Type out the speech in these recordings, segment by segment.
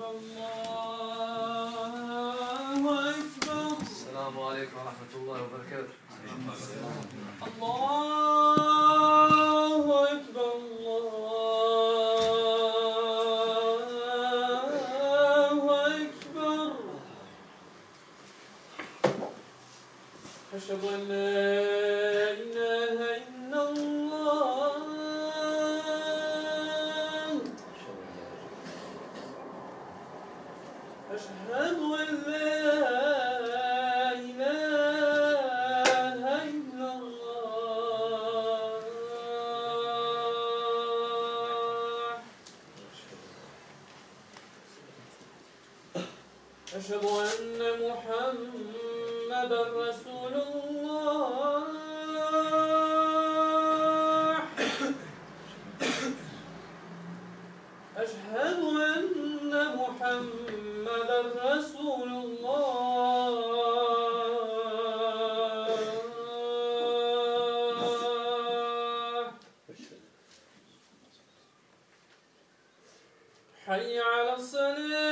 أكبر الله أكبر السلام عليكم ورحمة الله وبركاته الله أكبر الله أكبر حي على الصلاة.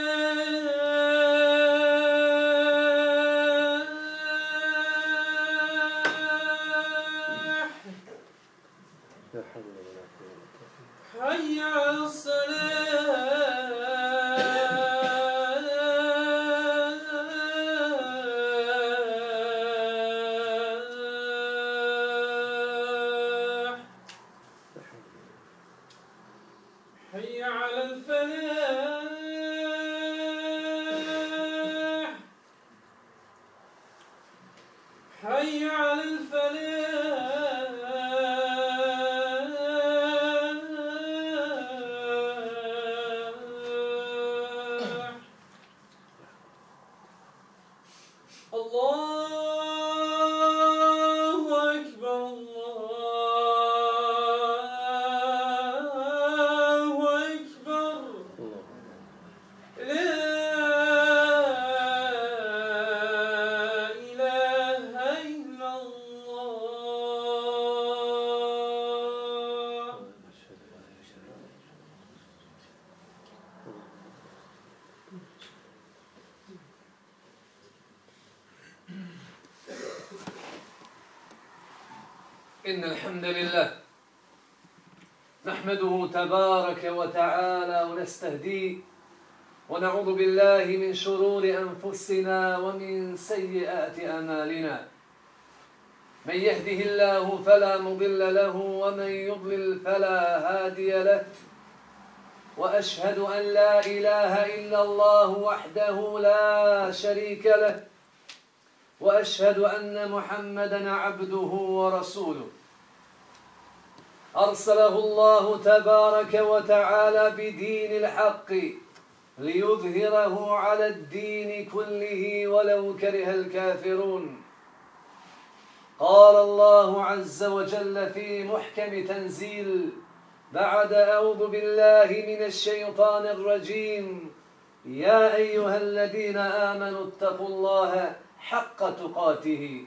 إن الحمد لله. نحمده تبارك وتعالى ونستهديه ونعوذ بالله من شرور أنفسنا ومن سيئات أمالنا من يهده الله فلا مضل له ومن يضلل فلا هادي له. وأشهد أن لا إله إلا الله وحده لا شريك له. وأشهد أن محمدا عبده ورسوله. أرسله الله تبارك وتعالى بدين الحق ليظهره على الدين كله ولو كره الكافرون. قال الله عز وجل في محكم تنزيل بعد أعوذ بالله من الشيطان الرجيم يا أيها الذين آمنوا اتقوا الله حق تقاته.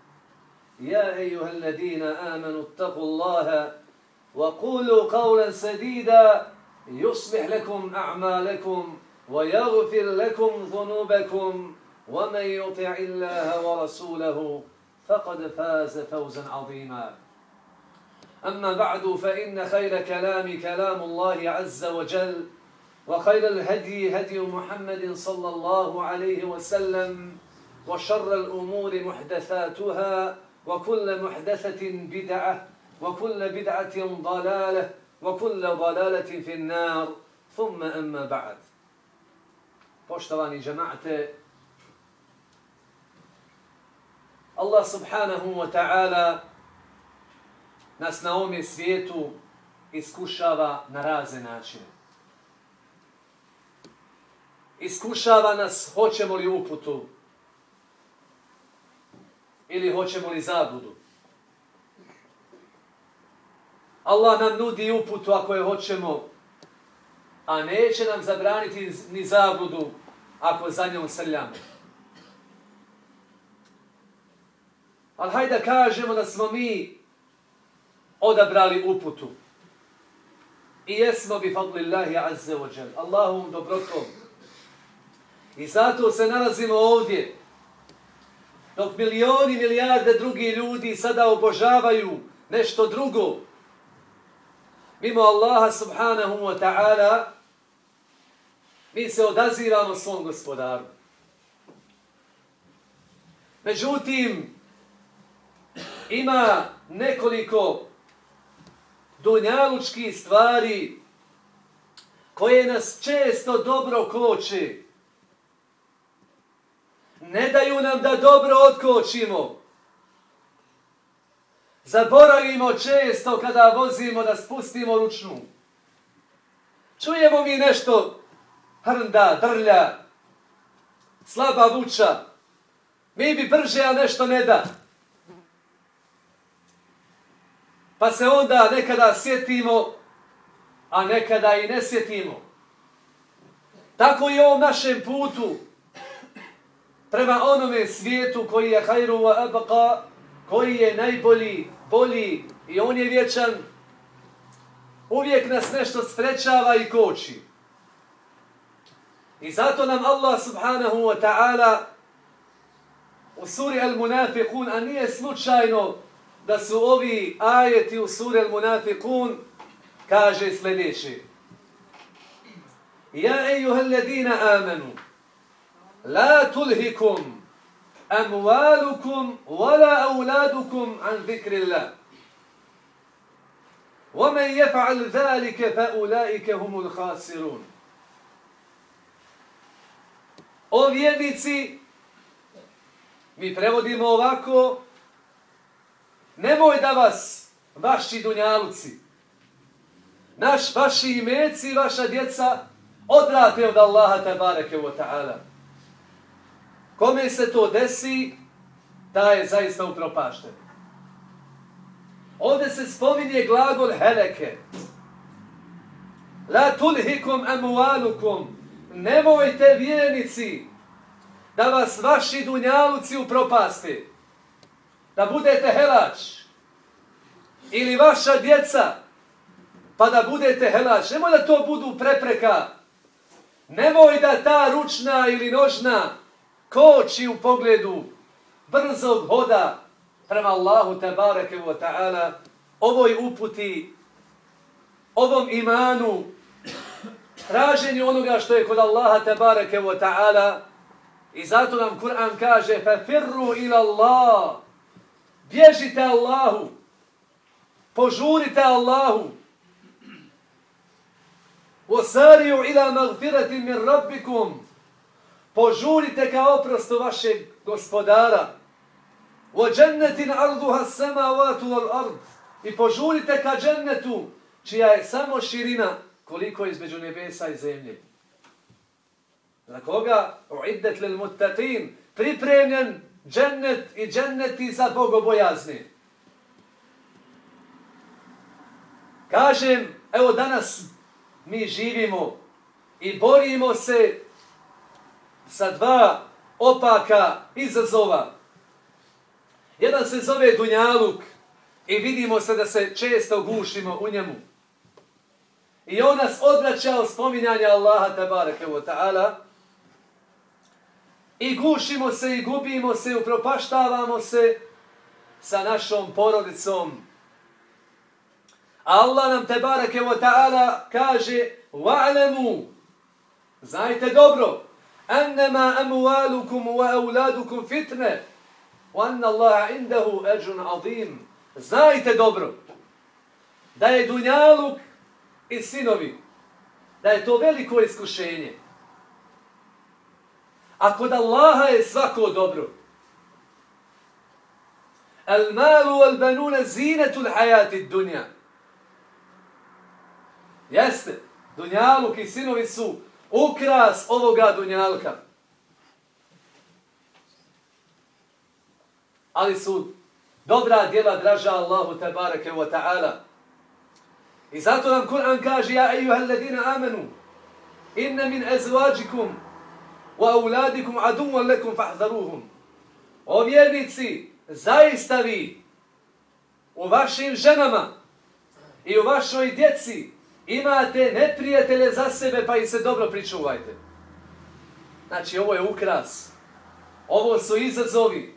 يا أيها الذين آمنوا اتقوا الله وقولوا قولا سديدا يصلح لكم أعمالكم ويغفر لكم ذنوبكم ومن يطع الله ورسوله فقد فاز فوزا عظيما. أما بعد فإن خير كلام كلام الله عز وجل وخير الهدي هدي محمد صلى الله عليه وسلم وشر الأمور محدثاتها وكل محدثة بدعة وكل بدعة ضلالة وكل ضلالة في النار ثم أما بعد Poštovani džema'te, Allah subhanahu wa ta'ala nas na ovome svijetu iskušava na razne načine. Iskušava nas hoćemo li uputu ili hoćemo li zabludu. Allah nam nudi uputu ako je hoćemo, a neće nam zabraniti ni zabludu ako za njom srljamo. Ali hajde kažemo da smo mi odabrali uputu. I jesmo bi fadlillahi azze ođel, džel. Allahum dobrotom. I zato se nalazimo ovdje. Dok milioni, milijarde drugi ljudi sada obožavaju nešto drugo. Mimo Allaha subhanahu wa ta'ala mi se odazivamo svom gospodaru. Međutim, ima nekoliko dunjalučkih stvari koje nas često dobro koče. Ne daju nam da dobro otkočimo. Zaboravimo često kada vozimo da spustimo ručnu. Čujemo mi nešto hrnda, drlja, slaba vuča. Mi bi brže, a nešto ne da. Pa se onda nekada sjetimo, a nekada i ne sjetimo. Tako i ovom našem putu, prema onome svijetu koji je hajru wa abqa, koji je najbolji, bolji i on je vječan, uvijek nas nešto sprečava i koči. I zato nam Allah subhanahu wa ta'ala u suri Al-Munafiqun, a nije slučajno da su ovi ajeti u suri Al-Munafiqun, kaže sljedeće. Ja ejuha alladina amanu, la tulhikum amwalukum wala auladukum an zikri Allah. ومن يفعل ذلك فأولئك هم الخاسرون O vjernici, mi prevodimo ovako, nemoj da vas vaši dunjaluci, naš, vaši imeci, vaša djeca, odrate od Allaha tabareke wa ta'ala. Kome se to desi, ta je zaista upropašten. Ovdje se spominje glagol heleke. La tulhikum amualukum. Nemojte vjernici da vas vaši dunjaluci upropaste. Da budete helač. Ili vaša djeca pa da budete helač. Nemoj da to budu prepreka. Nemoj da ta ručna ili nožna koči u pogledu brzog hoda prema Allahu tabareke wa ta'ala ovoj uputi, ovom imanu, traženju onoga što je kod Allaha tabareke wa ta'ala. I zato nam Kur'an kaže fa firru ila Allah. Bježite Allahu. Požurite Allahu. Wasari'u ila magfirati min rabbikum. Požurite ka oprostu vašeg gospodara. Wa jannatin 'arduha as-samawati wal ard. I požurite ka džennetu čija je samo širina koliko je između nebesa i zemlje. Za koga? Uiddet lil muttaqin. Pripremljen džennet i dženneti za bogobojazni. Kažem, evo danas mi živimo i borimo se sa dva opaka izazova. Jedan se zove Dunjaluk i vidimo se da se često gušimo u njemu. I on nas odvraća od spominjanja Allaha tabaraka wa ta'ala i gušimo se i gubimo se, i upropaštavamo se sa našom porodicom, Allah nam te wa ta'ala kaže wa'lamu znajte dobro أنما amwalukum wa auladukum وأن wa anna أجر indahu ajrun znajte dobro da je dunjaluk i sinovi da je to veliko iskušenje. A kod Allaha je svako dobro. El malu wal banuna zinetul hayati dunya. Jeste, Dunjaluk i sinovi su ukras ovoga Dunjalka. ali su dobra djela draža Allahu tabareke wa ta'ala. I zato nam Kur'an kaže, ja ejuhel ladina amanu inna min ezvađikum, wa auladikum aduvan lekum fahzaruhum. O vjernici, zaista vi u vašim ženama i u vašoj djeci imate neprijatelje za sebe pa i se dobro pričuvajte. Znači, ovo je ukras. Ovo su izazovi.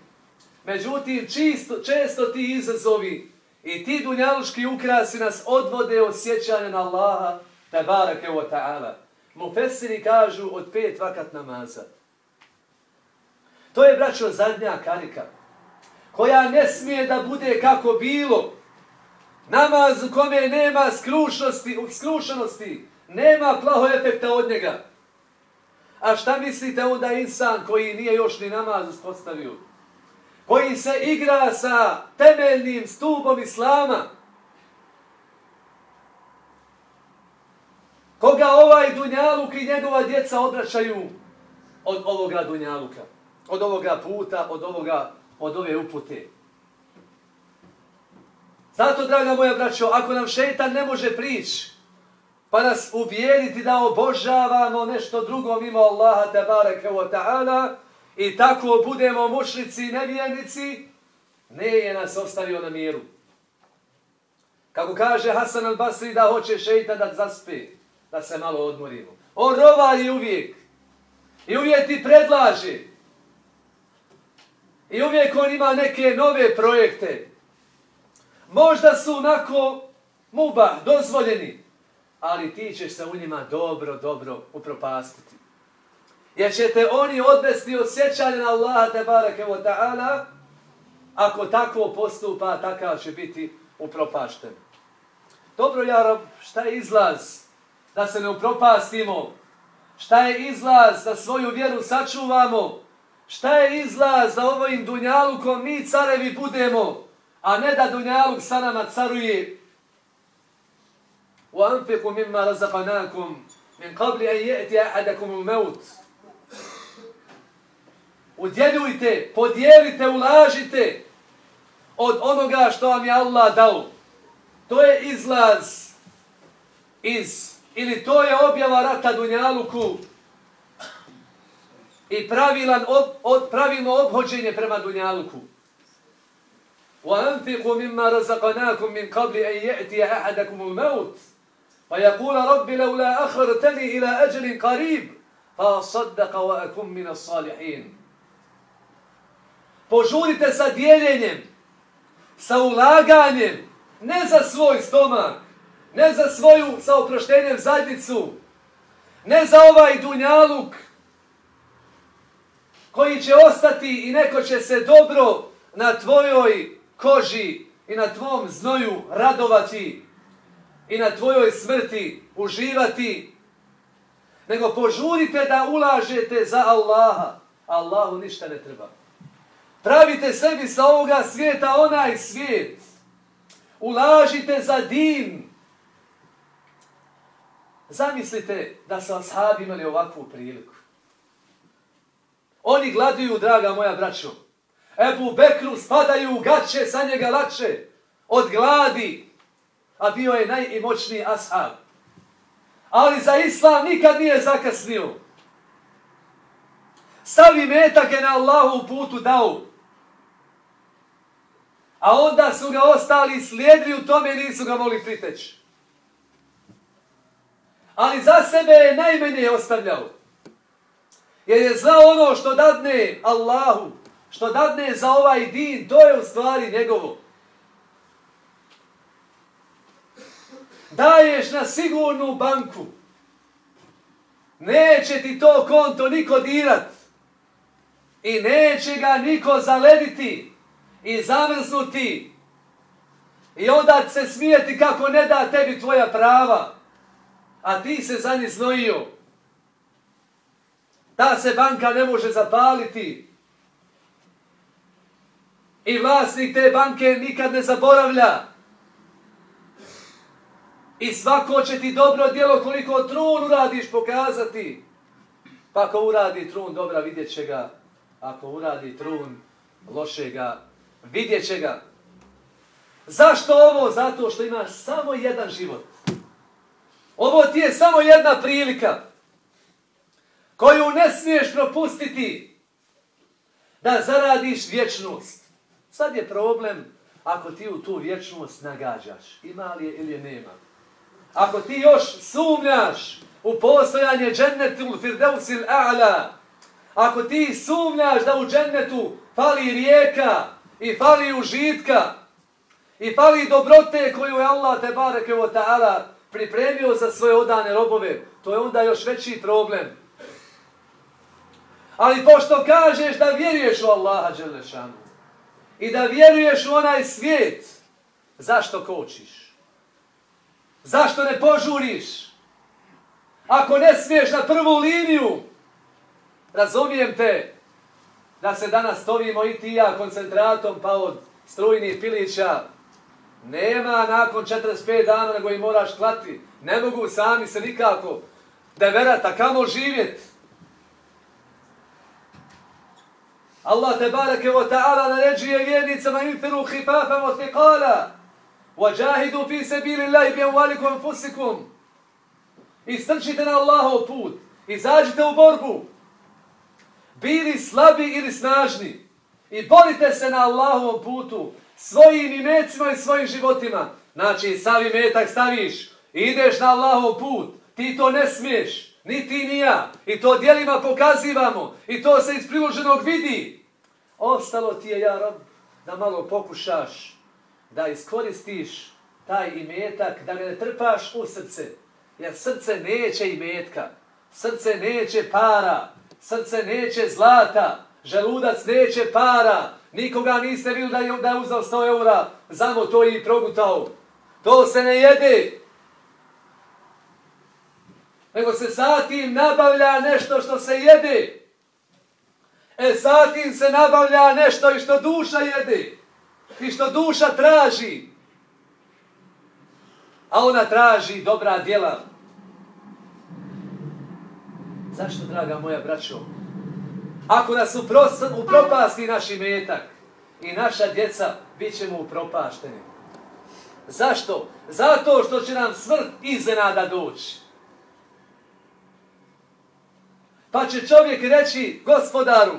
Međutim, čisto, često ti izazovi i ti dunjaluški ukrasi nas odvode od sjećanja na Allaha, tabarake wa ta'ala. Mufesiri kažu od pet vakat namaza. To je, braćo, zadnja karika, koja ne smije da bude kako bilo. Namaz u kome nema skrušnosti, skrušenosti, nema plaho efekta od njega. A šta mislite onda insan koji nije još ni namaz uspostavio? Koji se igra sa temeljnim stubom Islama? Koga ovaj Dunjaluk i njegova djeca odračaju od ovoga Dunjaluka? Od ovoga puta, od ovoga, od ove upute? Zato, draga moja braćo, ako nam šeitan ne može prići, pa nas uvjeriti da obožavamo nešto drugo mimo Allaha tabareke wa ta'ala i tako budemo mušnici i nevjernici, ne je nas ostavio na miru. Kako kaže Hasan al-Basri da hoće šeitan da zaspe, da se malo odmorimo. On rovari uvijek. I uvijek ti predlaže. I uvijek on ima neke nove projekte. Možda su onako muba, dozvoljeni ali ti ćeš se u njima dobro, dobro upropastiti. Jer će te oni odvesti od sjećanja na Allaha te barakevo ta'ala, ako tako postupa, takav će biti upropašten. Dobro, Jarob, šta je izlaz da se ne upropastimo? Šta je izlaz da svoju vjeru sačuvamo? Šta je izlaz da ovojim dunjalukom mi carevi budemo, a ne da dunjaluk sa nama caruje وأنفقوا مما رزقناكم من قبل أن يأتي أحدكم الموت Udjeljujte, podijelite, ulažite od onoga što vam je Allah dao. To je izlaz iz, ili to je objava rata Dunjaluku i pravilan, ob, od, pravilno obhođenje prema Dunjaluku. وَأَنْفِقُوا مِمَّا رَزَقَنَاكُمْ مِنْ قَبْلِ أَنْ يَأْتِيَ أَحَدَكُمُ الْمَوْتِ فيقول رب لولا أخرتني إلى أجل قريب فأصدق وأكون من الصالحين Požurite sa dijeljenjem, sa ulaganjem, ne za svoj stomak, ne za svoju sa oproštenjem zadnicu, ne za ovaj dunjaluk koji će ostati i neko će se dobro na tvojoj koži i na tvom znoju radovati i na tvojoj smrti uživati, nego požurite da ulažete za Allaha. Allahu ništa ne treba. Pravite sebi sa ovoga svijeta onaj svijet. Ulažite za din. Zamislite da su ashabi imali ovakvu priliku. Oni gladuju, draga moja braćo. Ebu Bekru spadaju u gaće, sa njega lače, Od gladi, a bio je najimoćniji ashab. Ali za islam nikad nije zakasnio. Stavi metake na Allahu putu dao. A onda su ga ostali slijedili u tome nisu ga mogli priteći. Ali za sebe je najmenije ostavljao. Jer je znao ono što dadne Allahu, što dadne za ovaj din, to je u stvari njegovo. daješ na sigurnu banku, neće ti to konto niko dirat i neće ga niko zalediti i zamrznuti i onda se smijeti kako ne da tebi tvoja prava, a ti se za njih znojio. Ta se banka ne može zapaliti. I vlasnik te banke nikad ne zaboravlja. I svako će ti dobro djelo koliko trun uradiš pokazati. Pa ako uradi trun dobra vidjet će ga. Ako uradi trun lošega vidjet će ga. Zašto ovo? Zato što imaš samo jedan život. Ovo ti je samo jedna prilika koju ne smiješ propustiti da zaradiš vječnost. Sad je problem ako ti u tu vječnost nagađaš. Ima li je ili je nema. Ako ti još sumnjaš u postojanje džennetu firdevsil a'la, ako ti sumnjaš da u džennetu fali rijeka i fali užitka i fali dobrote koju je Allah te bareke o ta'ala pripremio za svoje odane robove, to je onda još veći problem. Ali pošto kažeš da vjeruješ u Allaha Đelešanu i da vjeruješ u onaj svijet, zašto kočiš? Zašto ne požuriš? Ako ne smiješ na prvu liniju, razumijem te da se danas tovimo i ti ja koncentratom pa od strujnih pilića. Nema nakon 45 dana nego i moraš klati. Ne mogu sami se nikako da verata kamo živjeti. Allah te bareke ve ta'ala naređuje vjernicama infiru khifafan wa thiqala wa jahidu fi sabilillahi bi amwalikum fusikum i strčite na Allahov put izađite u borbu. Bili slabi ili snažni i borite se na Allahovom putu svojim imecima i svojim životima. Znači savi metak staviš ideš na Allahov put ti to ne smiješ ni ti ni ja. I to dijelima pokazivamo. I to se iz priloženog vidi. Ostalo ti je, ja rob, da malo pokušaš da iskoristiš taj imetak, da ga ne trpaš u srce. Jer srce neće imetka. Srce neće para. Srce neće zlata. Želudac neće para. Nikoga niste vidjeli da je, da je uzao 100 eura. Zamo to i progutao. To se ne jede nego se zatim nabavlja nešto što se jede. E, zatim se nabavlja nešto i što duša jede. I što duša traži. A ona traži dobra djela. Zašto, draga moja braćo? Ako nas upropasti naš imetak i naša djeca, bit ćemo upropašteni. Zašto? Zato što će nam smrt iznenada doći. Pa će čovjek reći gospodaru,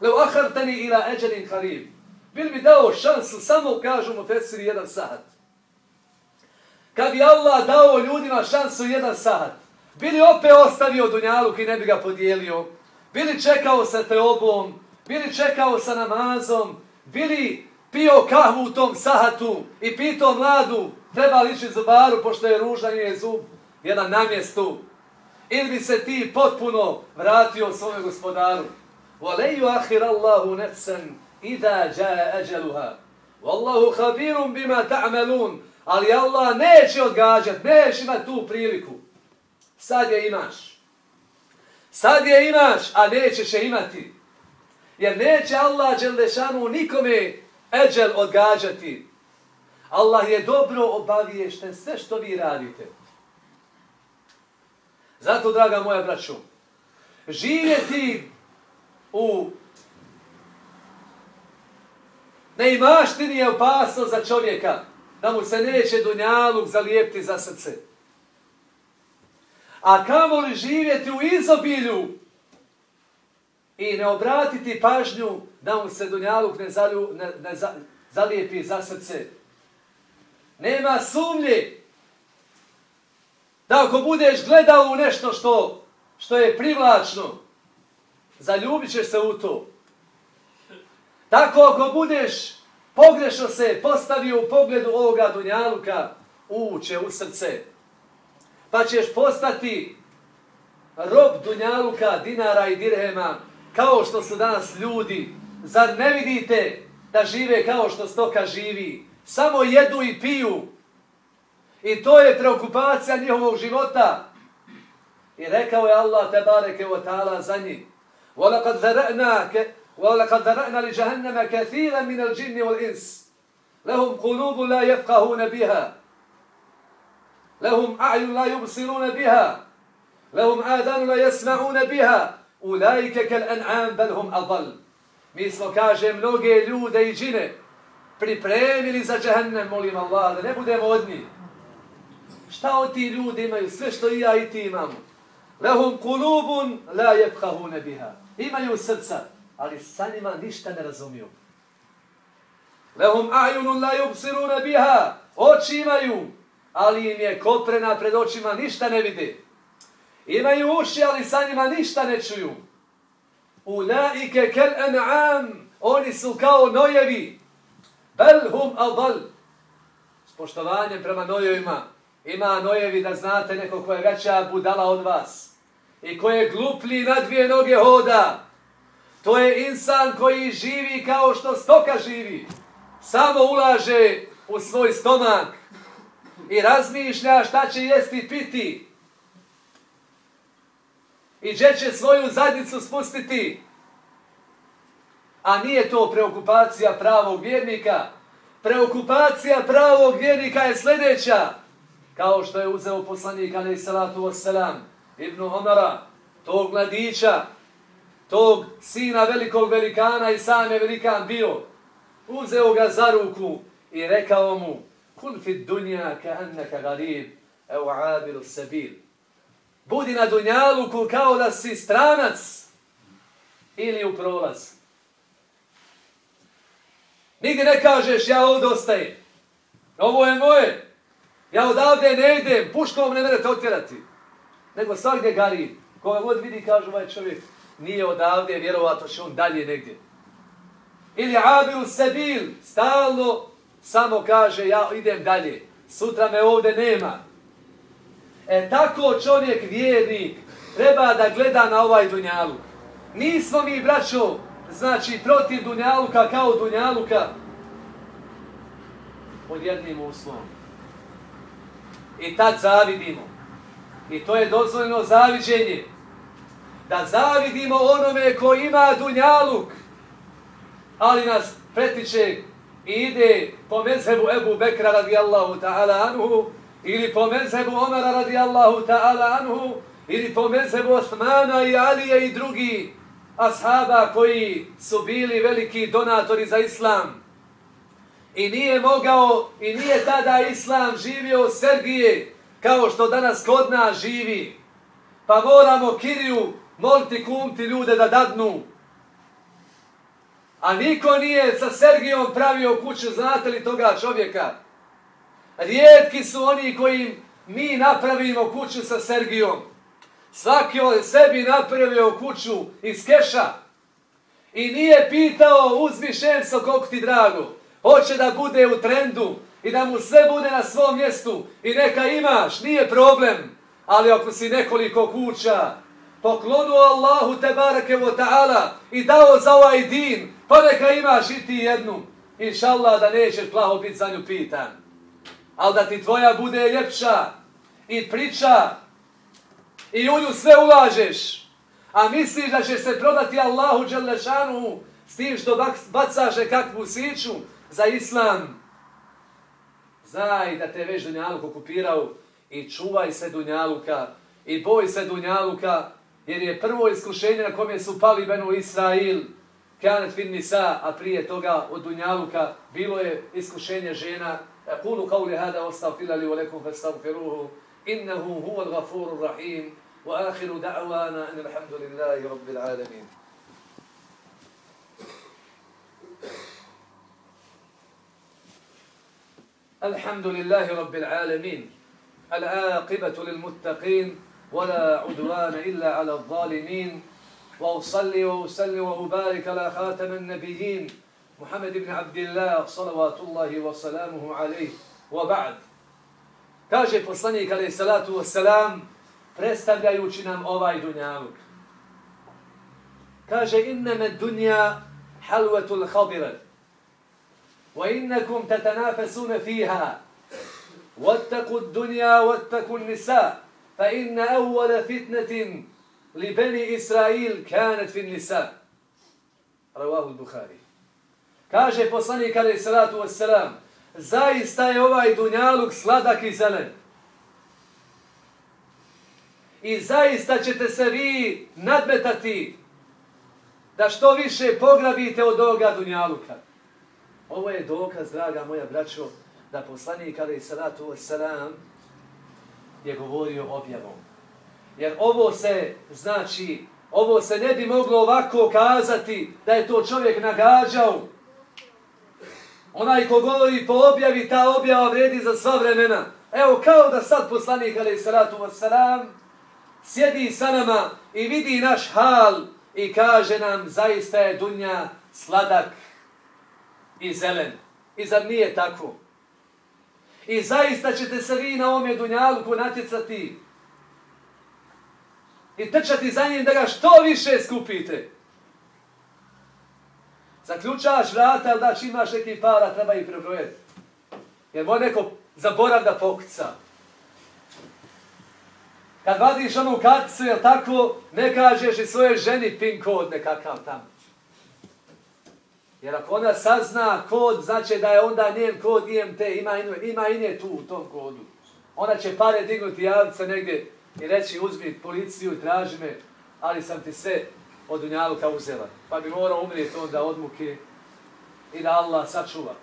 leo ahartani ila eđenin harib, bil mi dao šansu, samo kažu mu Fesiri jedan sahat. Kad bi Allah dao ljudima šansu jedan sahat, bili opet ostavio Dunjaluk i ne bi ga podijelio, bili čekao sa teobom, bili čekao sa namazom, bili pio kahvu u tom sahatu i pitao mladu, treba li ići zubaru, pošto je ružan je zub, jedan na mjestu, ili bi se ti potpuno vratio svome gospodaru. وَلَيُّ أَخِرَ اللَّهُ نَفْسًا إِذَا جَاءَ أَجَلُهَا وَاللَّهُ خَبِيرٌ بِمَا تَعْمَلُونَ Ali Allah neće odgađat, neće imati tu priliku. Sad je imaš. Sad je imaš, a nećeš je imati. Jer neće Allah Đeldešanu nikome eđel odgađati. Allah je dobro obaviješten sve što vi radite. Zato, draga moja braćo, živjeti u neimaštini je opasno za čovjeka, da mu se neće dunjaluk zalijepti za srce. A kamo li živjeti u izobilju i ne obratiti pažnju da mu se dunjaluk ne, zalju, ne, ne za, zalijepi za srce. Nema sumlje da ako budeš gledao u nešto što, što je privlačno, zaljubit ćeš se u to. Tako ako budeš pogrešno se postavio u pogledu ovoga dunjaluka, uče u srce, pa ćeš postati rob dunjaluka, dinara i dirhema, kao što su danas ljudi. Zar ne vidite da žive kao što stoka živi? Samo jedu i piju, I to je preokupacija njihovog života. I rekao je Allah te bareke wa ta'ala za njih. وَلَقَدْ ذَرَأْنَا وَلَقَدْ ذَرَأْنَا لِجَهَنَّمَ كَثِيرًا مِنَ الْجِنِّ وَالْإِنسِ لَهُمْ قُلُوبُ لَا يَفْقَهُونَ بِهَا لَهُمْ أَعْيُنْ لَا يُبْصِرُونَ بِهَا لَهُمْ آذَانُ لَا يَسْمَعُونَ بِهَا أُولَئِكَ كَالْأَنْعَامِ بَلْ هُمْ أَضَلُّ Mi smo, kaže, mnoge ljude i džine pripremili za džahennem, molim Allah, da ne budemo od njih. Šta o ti ljudi imaju? Sve što i ja i ti imamo. Lehum kulubun la jebhahune biha. Imaju srca, ali sa njima ništa ne razumiju. Lehum ajunun la jubsirune biha. Oči imaju, ali im je koprena pred očima, ništa ne vide. Imaju uši, ali sa njima ništa ne čuju. Ulaike kel en'am. Oni su kao nojevi. Bel hum adal. S poštovanjem prema nojevima. Ima nojevi da znate neko ko je veća budala od vas. I ko je gluplji na dvije noge hoda. To je insan koji živi kao što stoka živi. Samo ulaže u svoj stomak i razmišlja šta će jesti i piti. I gdje će svoju zadnicu spustiti. A nije to preokupacija pravog vjernika. Preokupacija pravog vjernika je sljedeća. Kao što je uzeo poslanik alaih salatu wasalam, Ibnu Omara, tog mladića, tog sina velikog velikana i sam je velikan bio. Uzeo ga za ruku i rekao mu, kun fit dunja ka annaka garib, evo abiru sabil. Budi na dunjaluku kao da si stranac ili u prolaz. Nigde ne kažeš ja ovdje ostajem. Ovo je moje. Ja odavde ne idem, puškom ne merete otjerati. Nego svakdje gari. Koga god vidi, kaže ovaj čovjek, nije odavde, vjerovato će on dalje negdje. Ili abiru sebil, stalno samo kaže, ja idem dalje. Sutra me ovde nema. E tako čovjek vjernik treba da gleda na ovaj dunjaluk. Nismo mi, braćo, znači protiv dunjaluka kao dunjaluka pod jednim uslovom. I tad zavidimo. I to je dozvoljeno zaviđenje. Da zavidimo onome ko ima dunjaluk, ali nas pretiče i ide po mezhebu Ebu Bekra radijallahu ta'ala anhu, ili po mezhebu Omara radijallahu ta'ala anhu, ili po mezhebu Osmana i Alije i drugi ashaba koji su bili veliki donatori za islam. I nije mogao, i nije tada islam živio Sergije, kao što danas kod nas živi. Pa moramo Kiriju moliti kumti ljude da dadnu. A niko nije sa Sergijom pravio kuću, znate li toga čovjeka? Rijetki su oni koji mi napravimo kuću sa Sergijom. Svaki od sebi napravio kuću iz keša. I nije pitao uzmi šemso koliko ti drago. Hoće da bude u trendu i da mu sve bude na svom mjestu. I neka imaš, nije problem. Ali ako si nekoliko kuća poklonuo Allahu te barake ta'ala i dao za ovaj din, pa neka imaš i ti jednu. Inša Allah da nećeš plaho biti za nju pitan. Ali da ti tvoja bude ljepša i priča i u nju sve ulažeš. A misliš da će se prodati Allahu Đelešanu s tim što bacaš kakvu siću za islam. Znaj da te već Dunjaluk okupirao i čuvaj se Dunjaluka i boj se Dunjaluka jer je prvo iskušenje na kome su pali Benu Israil, Kanet fin Nisa, a prije toga od Dunjaluka bilo je iskušenje žena. Kulu kauli hada ostav li u lekom fastavfiruhu. Innehu huval gafuru rahim. Wa ahiru da'wana in alhamdulillahi rabbil alamin. الحمد لله رب العالمين العاقبة للمتقين ولا عدوان إلا على الظالمين وأصلي وأسلم وأبارك على خاتم النبيين محمد بن عبد الله صلوات الله وسلامه عليه وبعد Kaže poslanik alaih salatu wasalam, predstavljajući nam ovaj dunjaluk. Kaže, inneme dunja halvetul khabirat. وإنكم تتنافسون فيها واتقوا الدنيا واتقوا النساء فإن أول فتنة لبني إسرائيل كانت في النساء رواه البخاري kaže poslanik alaih salatu wassalam zaista je ovaj dunjaluk sladak i zelen i zaista ćete se vi nadmetati da što više pograbite od ovoga dunjaluka. Ovo je dokaz, draga moja braćo, da poslanik ali salatu wasalam je govorio objavom. Jer ovo se, znači, ovo se ne bi moglo ovako kazati da je to čovjek nagađao. Onaj ko govori po objavi, ta objava vredi za sva vremena. Evo kao da sad poslanik ali salatu wasalam sjedi sa nama i vidi naš hal i kaže nam zaista je dunja sladak i zelen. I zar nije tako? I zaista ćete se vi na ovome dunjalku natjecati i trčati za njim da ga što više skupite. Zaključaš vrata, ali da imaš neki para, treba ih prebrojeti. Jer moj neko zaborav da pokuca. Kad vadiš onu karticu, jel tako, ne kažeš i svoje ženi pin kod nekakav tamo. Jer ako ona sazna kod, znači da je onda njen kod IMT, ima, ima i nje tu u tom kodu. Ona će pare dignuti javca negdje i reći uzmi policiju traži me, ali sam ti sve od Dunjaluka uzela. Pa bi morao umrijeti onda od muke i da Allah sačuva.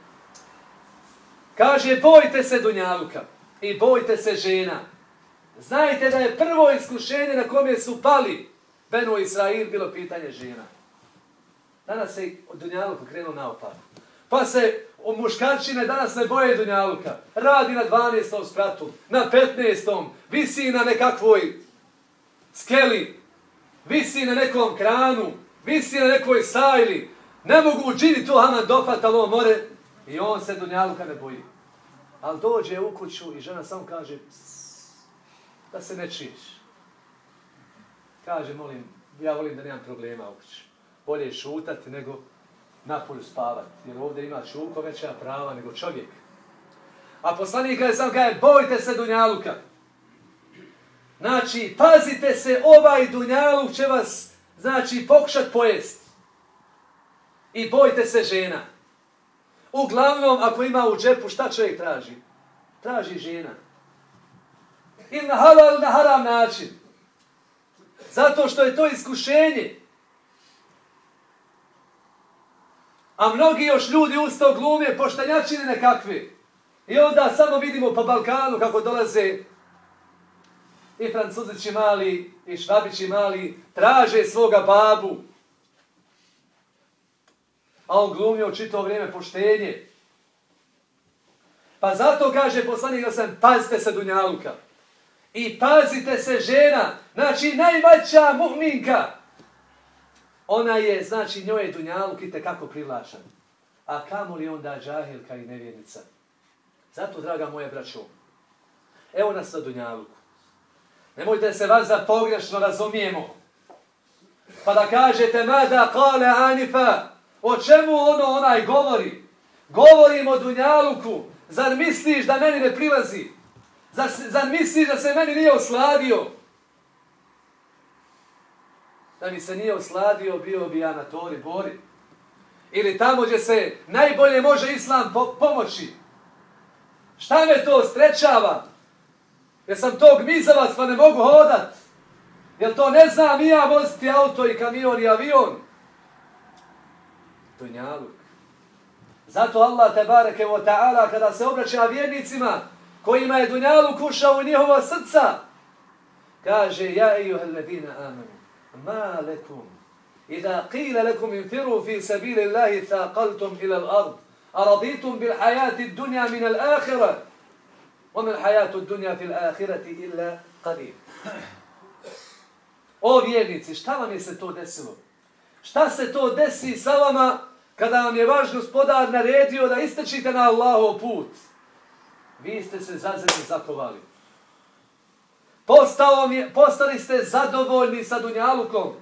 Kaže, bojte se Dunjaluka i bojte se žena. Znajte da je prvo iskušenje na kome su pali Benu Israil bilo pitanje žena. Danas se od krenuo naopako. Pa se o muškarčine danas ne boje Dunjaluka. Radi na 12. spratu, na 15. Visi na nekakvoj skeli, visi na nekom kranu, visi na nekoj sajli. Ne mogu učiniti to Haman dofat, ali more. I on se Dunjaluka ne boji. Ali dođe u kuću i žena samo kaže da se ne čiješ. Kaže, molim, ja volim da nemam problema u kuću. Bolje šutati nego napolju spavati. Jer ovdje ima šuko veća prava nego čovjek. A poslanik je sam kaže, bojte se Dunjaluka. Znači, pazite se, ovaj Dunjaluk će vas, znači, pokušat pojest. I bojte se žena. Uglavnom, ako ima u džepu, šta čovjek traži? Traži žena. Ili na halal, na haram način. Zato što je to iskušenje. A mnogi još ljudi usto glume poštanjačine nekakve. I onda samo vidimo po Balkanu kako dolaze i francuzići mali i švabići mali traže svoga babu. A on glumio čito vrijeme poštenje. Pa zato kaže poslanik da sam pazite se Dunjaluka. I pazite se žena, znači najvaća muhminka ona je, znači, njoj je Dunjaluk i tekako privlačan. A kamo li onda džahilka i nevjernica? Zato, draga moje braćo, evo nas na Dunjaluku. Nemojte se vas za pogrešno razumijemo. Pa da kažete, mada kale Anifa, o čemu ono onaj govori? Govorim o Dunjaluku. Zar misliš da meni ne prilazi? Zar, zar misliš da se meni nije osladio? Da mi se nije osladio, bio bi ja na tori bori. Ili tamo gdje se najbolje može islam po pomoći. Šta me to strečava? Jer sam tog mizavac pa ne mogu hodat. Jer to ne znam i ja voziti auto i kamion i avion. To je njaluk. Zato Allah te bareke o ta'ala kada se obraća vjernicima kojima je dunjaluk ušao u njihova srca, kaže ja i juhel amanu ma lekum idha qila lekum infiru fi sabili Allahi thaqaltum ila l'ard araditum bil hayati dunja min al-akhira wa min hayati dunja fil akhirati illa qalim o vjernici šta vam je se to desilo? Šta se to desi sa vama kada vam je vaš gospodar naredio da istečite na Allahov put? Vi ste se zazemno zakovali. Postao mi, postali ste zadovoljni sa Dunjalukom.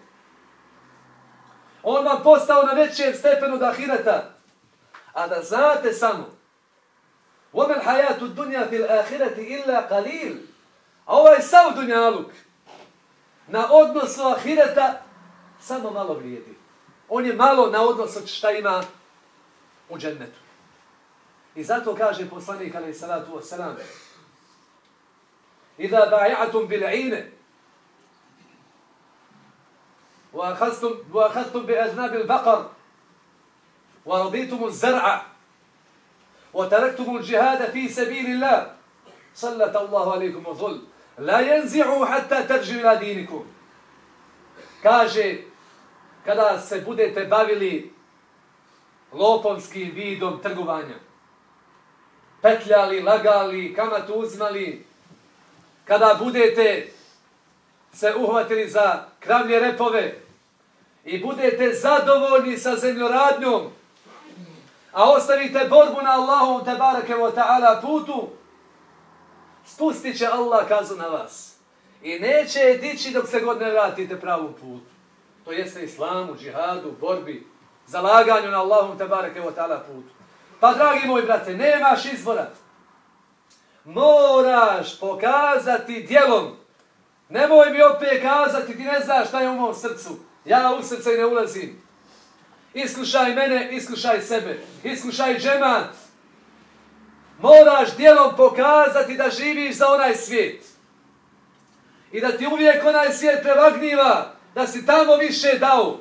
On vam postao na većem stepenu dahireta. A da znate samo, وَمَنْ حَيَاتُ الدُّنْيَا فِي الْآخِرَةِ إِلَّا قَلِيلٌ A ovaj sav Dunjaluk na odnosu ahireta samo malo vrijedi. On je malo na odnosu šta ima u džennetu. I zato kaže poslanik alaih salatu wa salam, إذا بايعتم بالعين وأخذتم, وأخذتم بأذناب البقر ورضيتم الزرع وتركتم الجهاد في سبيل الله سلط الله عليكم وظل لا ينزعوا حتى ترجعوا إلى دينكم kaže kada se budete bavili lopovskim vidom trgovanja petljali, lagali, kamatu uzmali kada budete se uhvatili za kravlje repove i budete zadovoljni sa zemljoradnjom a ostavite borbu na Allahom te barake wa ta'ala putu spustit će Allah kazu na vas. I neće je dići dok se god ne vratite pravom putu. To jeste islamu, džihadu, borbi, zalaganju na Allahom te bareke wa ta'ala putu. Pa, dragi moji brate, nemaš izbora. Moraš pokazati djelom. Nemoj mi opet kazati, ti ne znaš šta je u mom srcu. Ja u srce ne ulazim. Iskušaj mene, iskušaj sebe. Iskušaj džemat. Moraš djelom pokazati da živiš za onaj svijet. I da ti uvijek onaj svijet prevagniva, da si tamo više dao.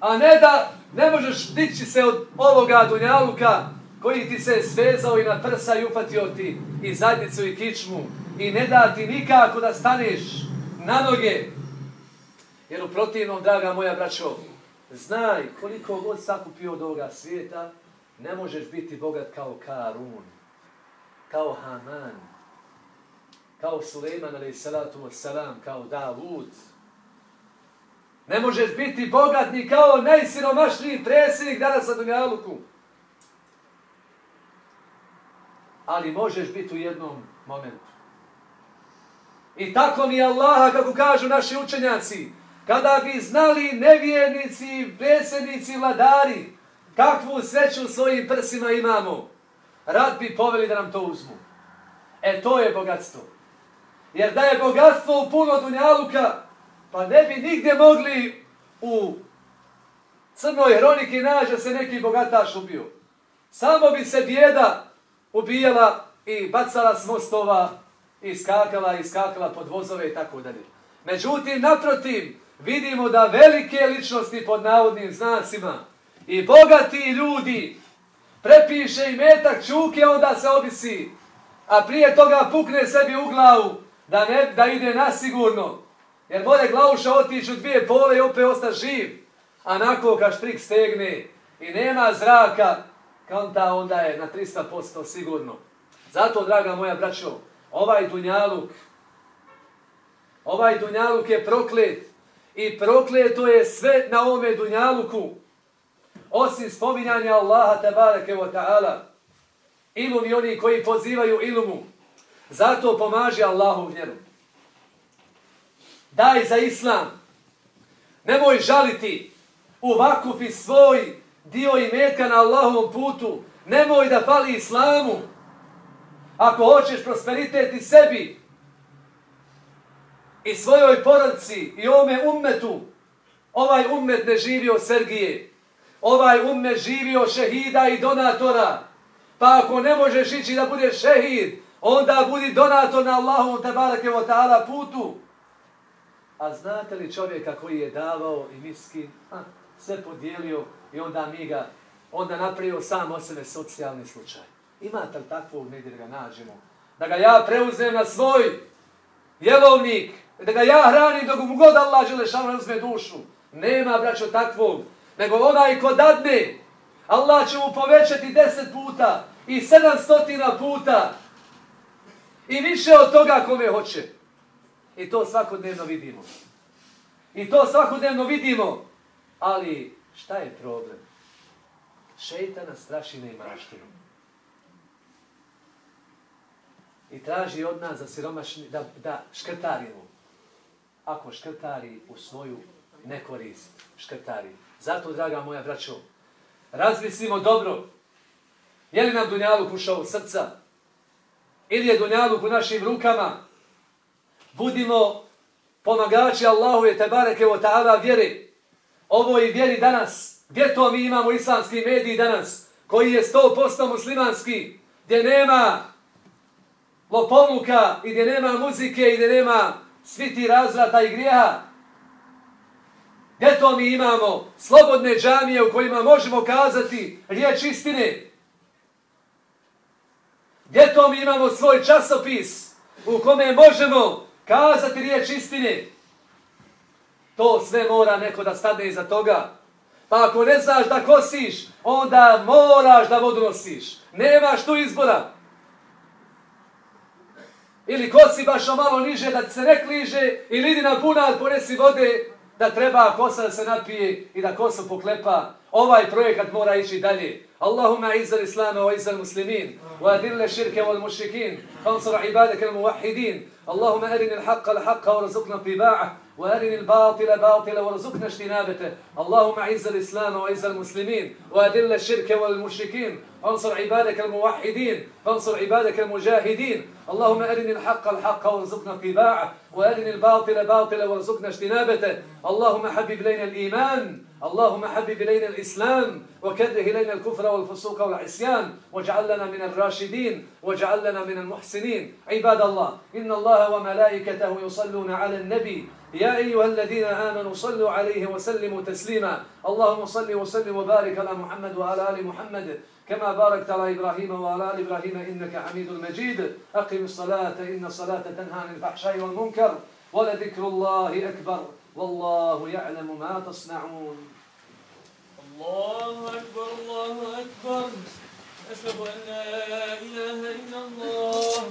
A ne da ne možeš dići se od ovoga dunjaluka koji ti se svezao i na prsa i upatio ti i zadnicu i kičmu i ne da ti nikako da staneš na noge. Jer u protivnom, draga moja braćo, znaj koliko god sakupio od ovoga svijeta, Ne možeš biti bogat kao Karun, kao Haman, kao Suleiman, ali salatu wassalam, kao Davud. Ne možeš biti bogat ni kao najsiromašniji predsjednik danas na Dunjaluku. Ali možeš biti u jednom momentu. I tako mi Allaha, kako kažu naši učenjaci, kada bi znali nevjernici, predsjednici, vladari, kakvu sreću u svojim prsima imamo, rad bi poveli da nam to uzmu. E to je bogatstvo. Jer da je bogatstvo u puno dunjaluka, pa ne bi nigdje mogli u crnoj hroniki nađe se neki bogataš ubio. Samo bi se bijeda ubijala i bacala s mostova i skakala i skakala pod vozove i tako dalje. Međutim, naprotiv, vidimo da velike ličnosti pod navodnim znacima, I bogati ljudi prepiše i metak čuke, onda se obisi. A prije toga pukne sebi u glavu da, ne, da ide nasigurno. Jer mora glavuša otići u dvije pole i opet osta živ. A nako kaštrik stegne i nema zraka, kanta, onda je na 300% sigurno. Zato, draga moja braćo, ovaj dunjaluk, ovaj dunjaluk je proklet i prokleto je sve na ovome dunjaluku osim spominjanja Allaha tabareke wa ta'ala, ilum i oni koji pozivaju ilumu, zato pomaži Allahu vjeru. Daj za islam, nemoj žaliti, uvakupi svoj dio i metka na Allahovom putu, nemoj da pali islamu, ako hoćeš prosperitet i sebi i svojoj porodci i ome ummetu, ovaj ummet ne živi od Sergije, ovaj ummet živi od šehida i donatora. Pa ako ne možeš ići da budeš šehid, onda budi donator na Allahovom tabarake o ta'ala putu. A znate li čovjeka koji je davao i miski, a, sve podijelio i onda mi ga, onda napravio sam o sebe socijalni slučaj. Imate li takvog negdje da ga nađemo? Da ga ja preuzem na svoj jelovnik, da ga ja hranim dok mu god Allah žele šalno uzme dušu. Nema, braćo, takvog nego onaj ko dadne, Allah će mu povećati deset puta i sedamstotina puta i više od toga kome hoće. I to svakodnevno vidimo. I to svakodnevno vidimo. Ali šta je problem? Šeitana straši neimaštinom. I traži od nas za siromašni, da, da škrtarimo. Ako škrtari u svoju nekorist, škrtari. Zato, draga moja braćo, razmislimo dobro. Je li nam Dunjaluk ušao u srca? Ili je Dunjaluk u našim rukama? Budimo pomagači Allahu je tebareke o ta'ala vjeri ovoj vjeri danas. Gdje to mi imamo islamski mediji danas? Koji je 100% muslimanski? Gdje nema lopovluka i gdje nema muzike i gdje nema sviti razvrata i grijeha? Gdje to mi imamo slobodne džamije u kojima možemo kazati riječ istine? Gdje to mi imamo svoj časopis u kome možemo kazati riječ istine? To sve mora neko da stane iza toga. Pa ako ne znaš da kosiš, onda moraš da vodu nosiš. Nemaš tu izbora. Ili kosi baš malo niže da se ne kliže, ili idi na bunar, ponesi vode, da treba kosa da se napije i da kosa poklepa. Ovaj projekat mora ići dalje. Allahumma izzal islama wa izzal muslimin, wa adille širke wal mušrikin, fansara ibadaka al muvahidin. Allahumma arini al haqqa al haqqa wa razukna tiba'ah. وارنا الباطل باطلا وارزقنا اجتنابته اللهم اعز الاسلام واعز المسلمين واذل الشرك والمشركين وانصر عبادك الموحدين وانصر عبادك المجاهدين اللهم ارنا الحق الحق وارزقنا اتباعه وارنا الباطل باطلا وارزقنا اجتنابته اللهم حبب الينا الايمان اللهم حبب إلينا الإسلام وكره إلينا الكفر والفسوق والعصيان واجعل لنا من الراشدين واجعل لنا من المحسنين. عباد الله إن الله وملائكته يصلون على النبي. يا أيها الذين آمنوا صلوا عليه وسلموا تسليما. اللهم صل وسلم وبارك على محمد وعلى آل محمد. كما باركت على إبراهيم وعلى آل إبراهيم إنك حميد مجيد. أقم الصلاة إن الصلاة تنهى عن الفحشاء والمنكر. ولذكر الله أكبر. والله يعلم ما تصنعون. الله أكبر الله أكبر. أشهد أن لا إله إلا الله.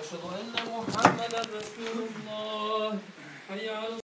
أشهد أن محمدا رسول الله. حي على